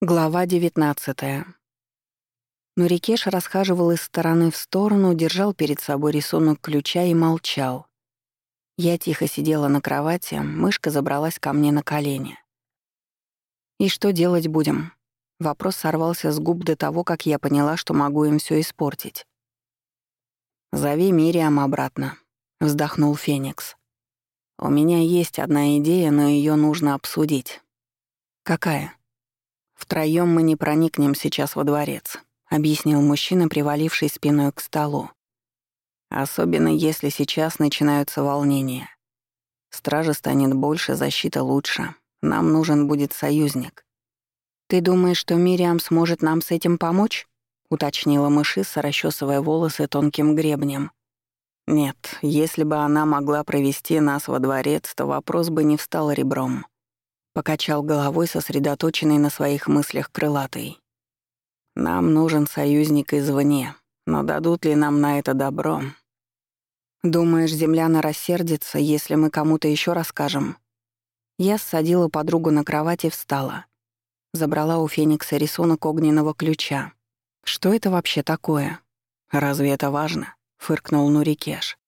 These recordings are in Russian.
Глава 19. Нурикеш расхаживал из стороны в сторону, держал перед собой рисунок ключа и молчал. Я тихо сидела на кровати, мышка забралась ко мне на колени. «И что делать будем?» Вопрос сорвался с губ до того, как я поняла, что могу им все испортить. «Зови Мириам обратно», — вздохнул Феникс. «У меня есть одна идея, но ее нужно обсудить». «Какая?» «Втроём мы не проникнем сейчас во дворец», — объяснил мужчина, приваливший спиной к столу. «Особенно если сейчас начинаются волнения. Стража станет больше, защита лучше. Нам нужен будет союзник». «Ты думаешь, что Мириам сможет нам с этим помочь?» — уточнила мышиса, расчесывая волосы тонким гребнем. «Нет, если бы она могла провести нас во дворец, то вопрос бы не встал ребром». Покачал головой, сосредоточенный на своих мыслях крылатый. «Нам нужен союзник извне, но дадут ли нам на это добро?» «Думаешь, земляна рассердится, если мы кому-то еще расскажем?» Я ссадила подругу на кровать и встала. Забрала у Феникса рисунок огненного ключа. «Что это вообще такое?» «Разве это важно?» — фыркнул Нурикеш.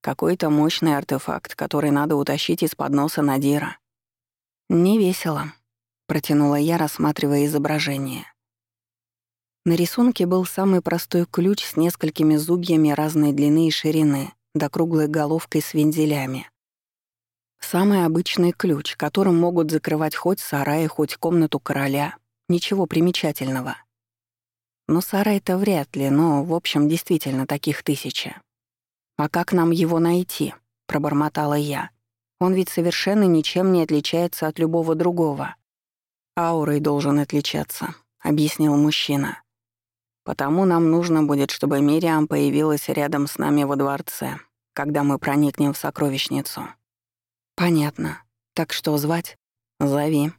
«Какой-то мощный артефакт, который надо утащить из-под носа Надира. «Не весело», — протянула я, рассматривая изображение. На рисунке был самый простой ключ с несколькими зубьями разной длины и ширины, да круглой головкой с вензелями. Самый обычный ключ, которым могут закрывать хоть сарай, хоть комнату короля. Ничего примечательного. Ну, сарай-то вряд ли, но, в общем, действительно таких тысяча. «А как нам его найти?» — пробормотала я. Он ведь совершенно ничем не отличается от любого другого. «Аурой должен отличаться», — объяснил мужчина. «Потому нам нужно будет, чтобы Мириам появилась рядом с нами во дворце, когда мы проникнем в сокровищницу». «Понятно. Так что звать?» «Зови».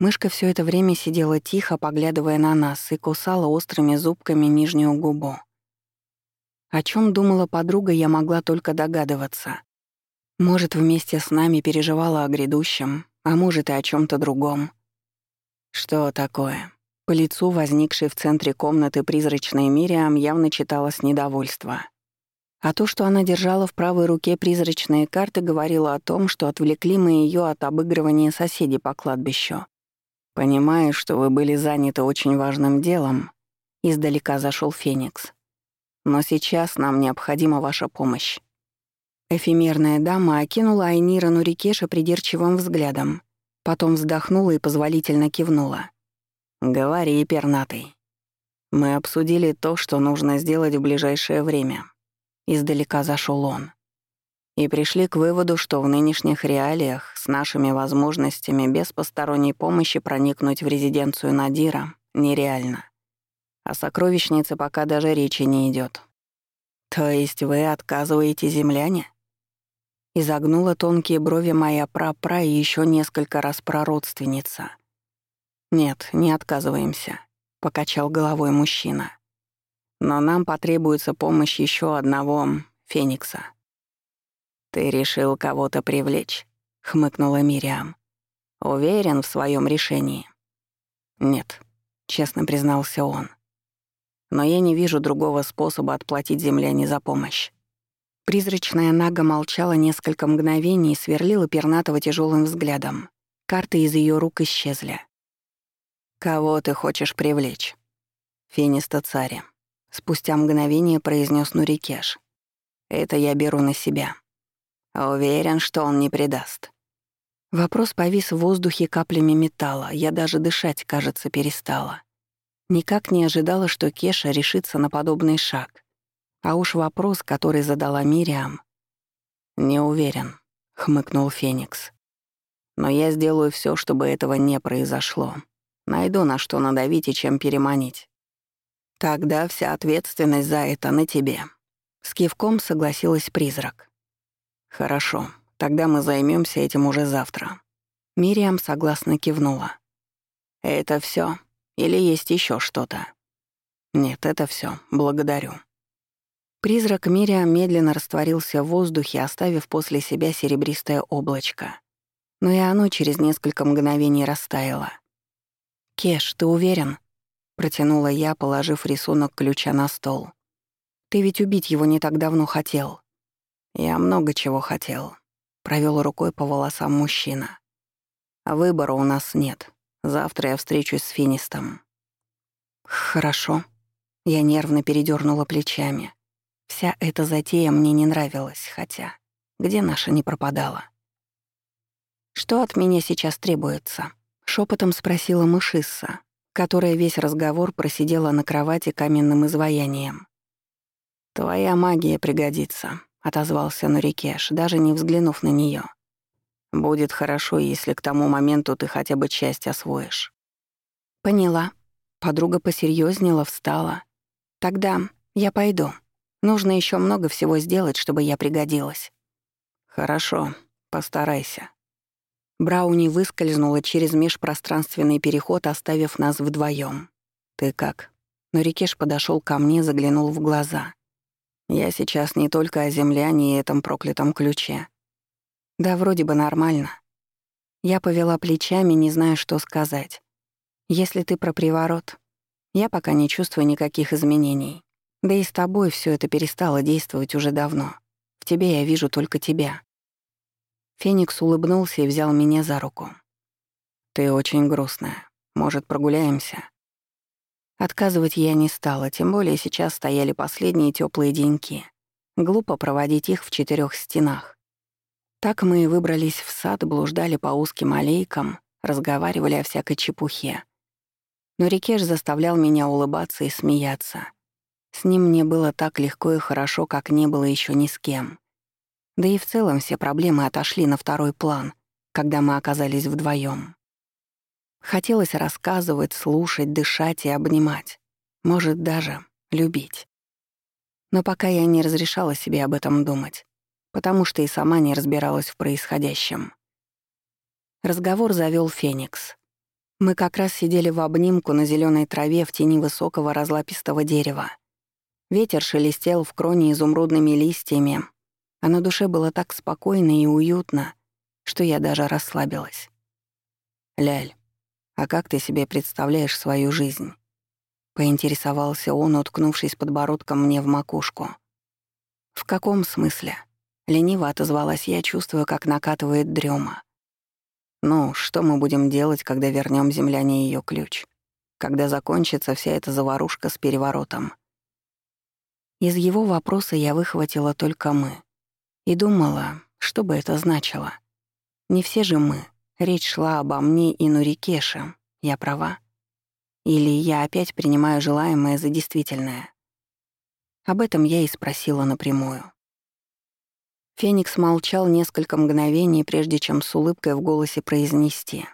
Мышка все это время сидела тихо, поглядывая на нас, и кусала острыми зубками нижнюю губу. О чем думала подруга, я могла только догадываться. Может, вместе с нами переживала о грядущем, а может и о чем то другом. Что такое? По лицу, возникшей в центре комнаты призрачной Мириам, явно читалось недовольство. А то, что она держала в правой руке призрачные карты, говорило о том, что отвлекли мы ее от обыгрывания соседей по кладбищу. «Понимаю, что вы были заняты очень важным делом», — издалека зашел Феникс. «Но сейчас нам необходима ваша помощь. Эфемерная дама окинула Айнира Нурикеша придирчивым взглядом, потом вздохнула и позволительно кивнула. «Говори, пернатый. Мы обсудили то, что нужно сделать в ближайшее время». Издалека зашел он. И пришли к выводу, что в нынешних реалиях с нашими возможностями без посторонней помощи проникнуть в резиденцию Надира нереально. О сокровищнице пока даже речи не идет. «То есть вы отказываете земляне?» Изогнула тонкие брови моя прапра и еще несколько раз прародственница. «Нет, не отказываемся», — покачал головой мужчина. «Но нам потребуется помощь еще одного Феникса». «Ты решил кого-то привлечь», — хмыкнула Мириам. «Уверен в своем решении?» «Нет», — честно признался он. «Но я не вижу другого способа отплатить земляне за помощь. Призрачная Нага молчала несколько мгновений и сверлила пернатого тяжелым взглядом. Карты из ее рук исчезли. «Кого ты хочешь привлечь?» «Финиста царя», — спустя мгновение произнес Нурикеш. «Это я беру на себя. Уверен, что он не предаст». Вопрос повис в воздухе каплями металла, я даже дышать, кажется, перестала. Никак не ожидала, что Кеша решится на подобный шаг — а уж вопрос, который задала Мириам... «Не уверен», — хмыкнул Феникс. «Но я сделаю все, чтобы этого не произошло. Найду на что надавить и чем переманить. Тогда вся ответственность за это на тебе». С кивком согласилась призрак. «Хорошо, тогда мы займемся этим уже завтра». Мириам согласно кивнула. «Это все? Или есть еще что-то?» «Нет, это все. Благодарю». Призрак Мирия медленно растворился в воздухе, оставив после себя серебристое облачко. Но и оно через несколько мгновений растаяло. «Кеш, ты уверен?» — протянула я, положив рисунок ключа на стол. «Ты ведь убить его не так давно хотел». «Я много чего хотел», — провел рукой по волосам мужчина. «А выбора у нас нет. Завтра я встречусь с Финистом». «Хорошо». Я нервно передернула плечами. Вся эта затея мне не нравилась, хотя где наша не пропадала. «Что от меня сейчас требуется?» — шепотом спросила мышисса, которая весь разговор просидела на кровати каменным изваянием. «Твоя магия пригодится», — отозвался Нурикеш, даже не взглянув на нее. «Будет хорошо, если к тому моменту ты хотя бы часть освоишь». «Поняла». Подруга посерьезнела, встала. «Тогда я пойду. Нужно еще много всего сделать, чтобы я пригодилась». «Хорошо, постарайся». Брауни выскользнула через межпространственный переход, оставив нас вдвоем. «Ты как?» Но Рикеш подошел ко мне, заглянул в глаза. «Я сейчас не только о земляне и этом проклятом ключе. Да, вроде бы нормально». Я повела плечами, не зная, что сказать. «Если ты про приворот, я пока не чувствую никаких изменений. Да и с тобой все это перестало действовать уже давно. В тебе я вижу только тебя. Феникс улыбнулся и взял меня за руку. «Ты очень грустная. Может, прогуляемся?» Отказывать я не стала, тем более сейчас стояли последние теплые деньки. Глупо проводить их в четырех стенах. Так мы и выбрались в сад, блуждали по узким аллейкам, разговаривали о всякой чепухе. Но Рикеш заставлял меня улыбаться и смеяться. С ним мне было так легко и хорошо, как не было еще ни с кем. Да и в целом все проблемы отошли на второй план, когда мы оказались вдвоем. Хотелось рассказывать, слушать, дышать и обнимать. Может, даже любить. Но пока я не разрешала себе об этом думать, потому что и сама не разбиралась в происходящем. Разговор завел Феникс. Мы как раз сидели в обнимку на зеленой траве в тени высокого разлапистого дерева. Ветер шелестел в кроне изумрудными листьями, а на душе было так спокойно и уютно, что я даже расслабилась. «Ляль, а как ты себе представляешь свою жизнь?» Поинтересовался он, уткнувшись подбородком мне в макушку. «В каком смысле?» Лениво отозвалась я, чувствуя, как накатывает дрема. «Ну, что мы будем делать, когда вернем земляне ее ключ? Когда закончится вся эта заварушка с переворотом?» Из его вопроса я выхватила только «мы». И думала, что бы это значило. Не все же мы. Речь шла обо мне и Нурикеше. Я права? Или я опять принимаю желаемое за действительное? Об этом я и спросила напрямую. Феникс молчал несколько мгновений, прежде чем с улыбкой в голосе произнести.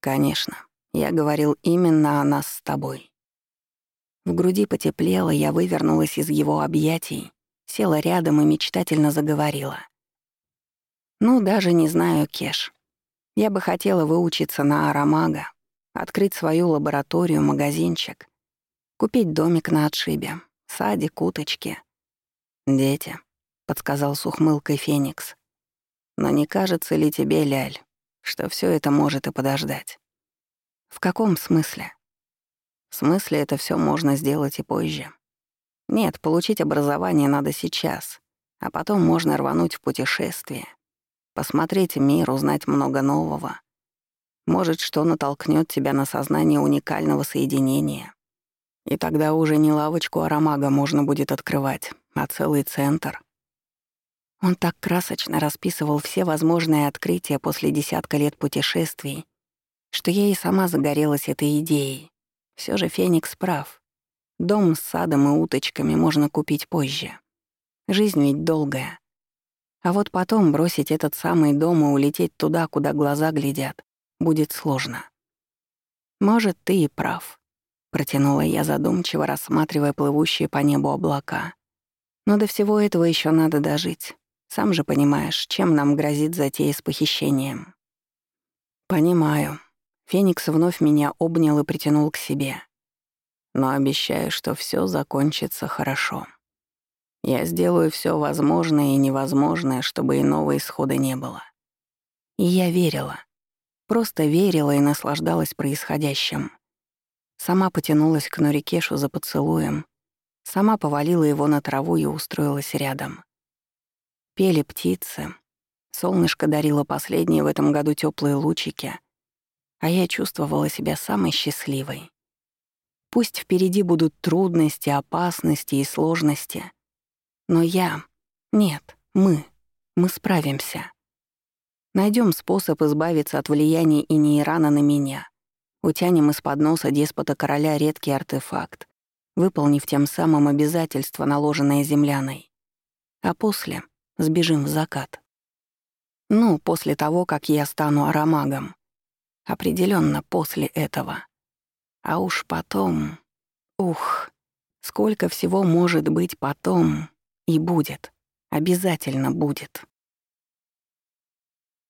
«Конечно, я говорил именно о нас с тобой». В груди потеплело, я вывернулась из его объятий села рядом и мечтательно заговорила. «Ну, даже не знаю, Кеш. Я бы хотела выучиться на аромага, открыть свою лабораторию, магазинчик, купить домик на отшибе, садик, уточки. Дети», — подсказал с ухмылкой Феникс. «Но не кажется ли тебе, Ляль, что все это может и подождать?» «В каком смысле?» «В смысле, это все можно сделать и позже. Нет, получить образование надо сейчас, а потом можно рвануть в путешествие. Посмотреть мир, узнать много нового. Может, что натолкнет тебя на сознание уникального соединения. И тогда уже не лавочку аромага можно будет открывать, а целый центр. Он так красочно расписывал все возможные открытия после десятка лет путешествий, что я и сама загорелась этой идеей. Все же Феникс прав. Дом с садом и уточками можно купить позже. Жизнь ведь долгая. А вот потом бросить этот самый дом и улететь туда, куда глаза глядят, будет сложно. Может, ты и прав. Протянула я задумчиво, рассматривая плывущие по небу облака. Но до всего этого еще надо дожить. Сам же понимаешь, чем нам грозит затея с похищением. Понимаю. Феникс вновь меня обнял и притянул к себе но обещаю, что все закончится хорошо. Я сделаю все возможное и невозможное, чтобы иного исхода не было. И я верила. Просто верила и наслаждалась происходящим. Сама потянулась к Норикешу за поцелуем, сама повалила его на траву и устроилась рядом. Пели птицы, солнышко дарило последние в этом году теплые лучики, а я чувствовала себя самой счастливой. Пусть впереди будут трудности, опасности и сложности, но я... Нет, мы. Мы справимся. Найдем способ избавиться от влияния Инейрана на меня. Утянем из-под носа деспота короля редкий артефакт, выполнив тем самым обязательство, наложенное земляной. А после сбежим в закат. Ну, после того, как я стану аромагом. Определенно после этого. А уж потом... Ух, сколько всего может быть потом и будет. Обязательно будет.